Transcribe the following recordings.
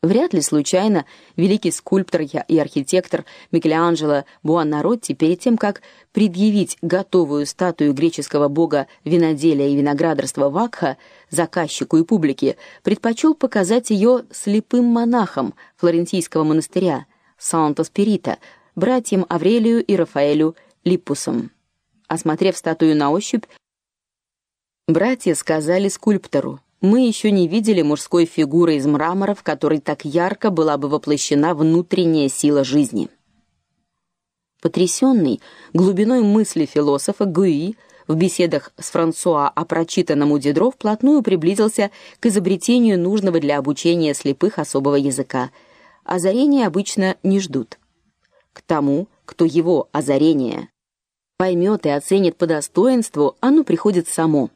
Вряд ли случайно великий скульптор и архитектор Микеланджело Буонаротти перед тем, как предъявить готовую статую греческого бога виноделия и виноградарства Вакха заказчику и публике, предпочел показать ее слепым монахам флорентийского монастыря Санто-Спирита, братьям Аврелию и Рафаэлю Липпусом. Осмотрев статую на ощупь, братья сказали скульптору: мы еще не видели мужской фигуры из мрамора, в которой так ярко была бы воплощена внутренняя сила жизни. Потрясенный глубиной мысли философа Гуи в беседах с Франсуа о прочитанном у Дидро вплотную приблизился к изобретению нужного для обучения слепых особого языка. Озарения обычно не ждут. К тому, кто его озарение поймет и оценит по достоинству, оно приходит само.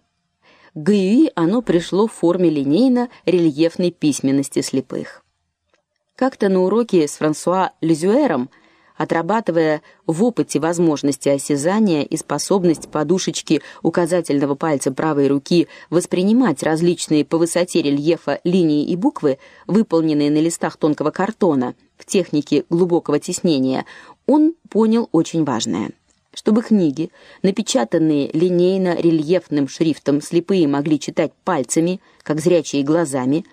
Гюи оно пришло в форме линейно-рельефной письменности слепых. Как-то на уроке с Франсуа Лизюэром, отрабатывая в опыте возможности осязания и способность подушечки указательного пальца правой руки воспринимать различные по высоте рельефа линии и буквы, выполненные на листах тонкого картона в технике глубокого тиснения, он понял очень важное – чтобы книги, напечатанные линейно-рельефным шрифтом, слепые могли читать пальцами, как зрячие глазами,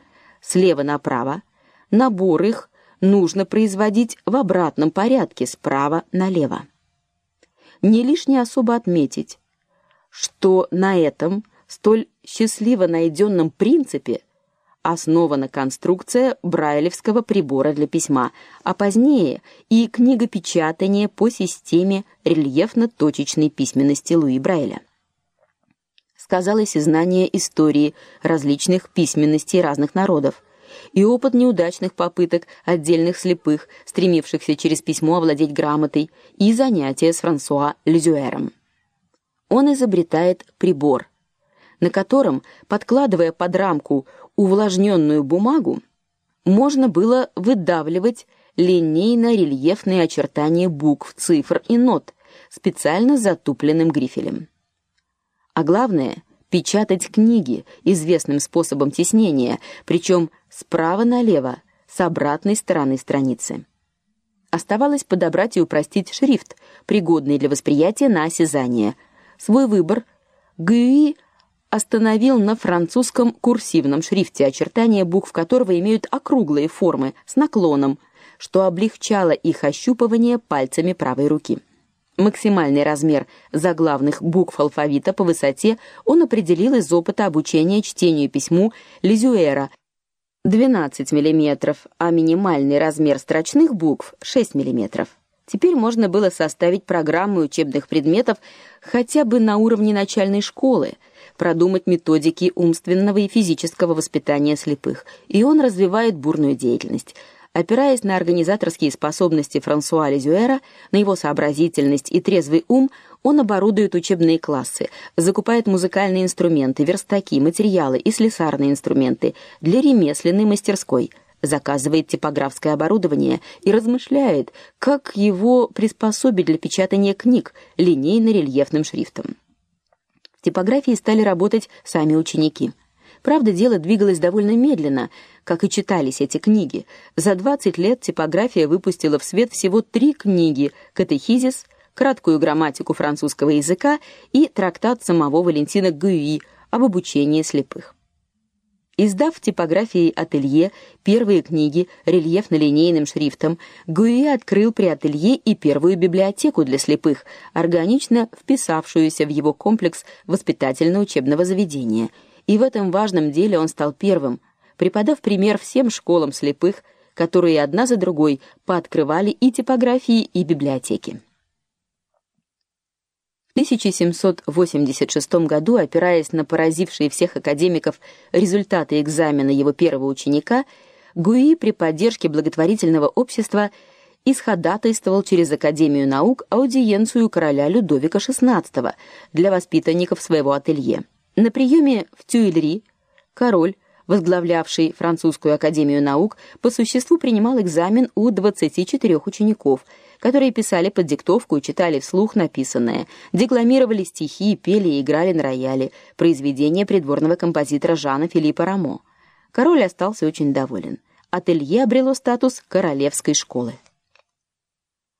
слева направо, набор их нужно производить в обратном порядке, справа налево. Не лишне особо отметить, что на этом столь счастливо найденном принципе основана конструкция брайлевского прибора для письма, а позднее и книгопечатание по системе рельефно-точечной письменности Луи Брайля. Сказалось и знание истории различных письменностей разных народов и опыт неудачных попыток отдельных слепых, стремившихся через письмо овладеть грамотой, и занятия с Франсуа Лизюэром. Он изобретает прибор, на котором, подкладывая под рамку увлажненную бумагу, можно было выдавливать линейно-рельефные очертания букв, цифр и нот специально затупленным грифелем. А главное печатать книги известным способом тиснения, причем справа налево, с обратной стороны страницы. Оставалось подобрать и упростить шрифт, пригодный для восприятия на осязание. Свой выбор Гюи остановил на французском курсивном шрифте, очертания букв которого имеют округлые формы с наклоном, что облегчало их ощупывание пальцами правой руки. Максимальный размер заглавных букв алфавита по высоте он определил из опыта обучения чтению и письму Лизюэра 12 мм, а минимальный размер строчных букв 6 мм. Теперь можно было составить программы учебных предметов хотя бы на уровне начальной школы – продумать методики умственного и физического воспитания слепых, и он развивает бурную деятельность. Опираясь на организаторские способности Франсуа Лизюэра, на его сообразительность и трезвый ум, он оборудует учебные классы, закупает музыкальные инструменты, верстаки, материалы и слесарные инструменты для ремесленной мастерской, заказывает типографское оборудование и размышляет, как его приспособить для печатания книг линейно-рельефным шрифтом. Типографии стали работать сами ученики. Правда, дело двигалось довольно медленно, как и читались эти книги. За 20 лет типография выпустила в свет всего три книги: Катехизис, краткую грамматику французского языка и трактат самого Валентина Гюи об обучении слепых. Издав в типографии ателье первые книги рельефно-линейным шрифтом, Гуи открыл при ателье и первую библиотеку для слепых, органично вписавшуюся в его комплекс воспитательно-учебного заведения. И в этом важном деле он стал первым, преподав пример всем школам слепых, которые одна за другой пооткрывали и типографии, и библиотеки. 1786 году, опираясь на поразившие всех академиков результаты экзамена его первого ученика, Гуи при поддержке благотворительного общества исходатайствовал через Академию наук аудиенцию короля Людовика XVI для воспитанников своего ателье. На приеме в Тюильри король возглавлявший французскую академию наук, по существу принимал экзамен у 24 учеников, которые писали под диктовку и читали вслух написанное, декламировали стихи, пели и играли на рояле, произведения придворного композитора Жана Филиппа Рамо. Король остался очень доволен. ателье обрело статус королевской школы.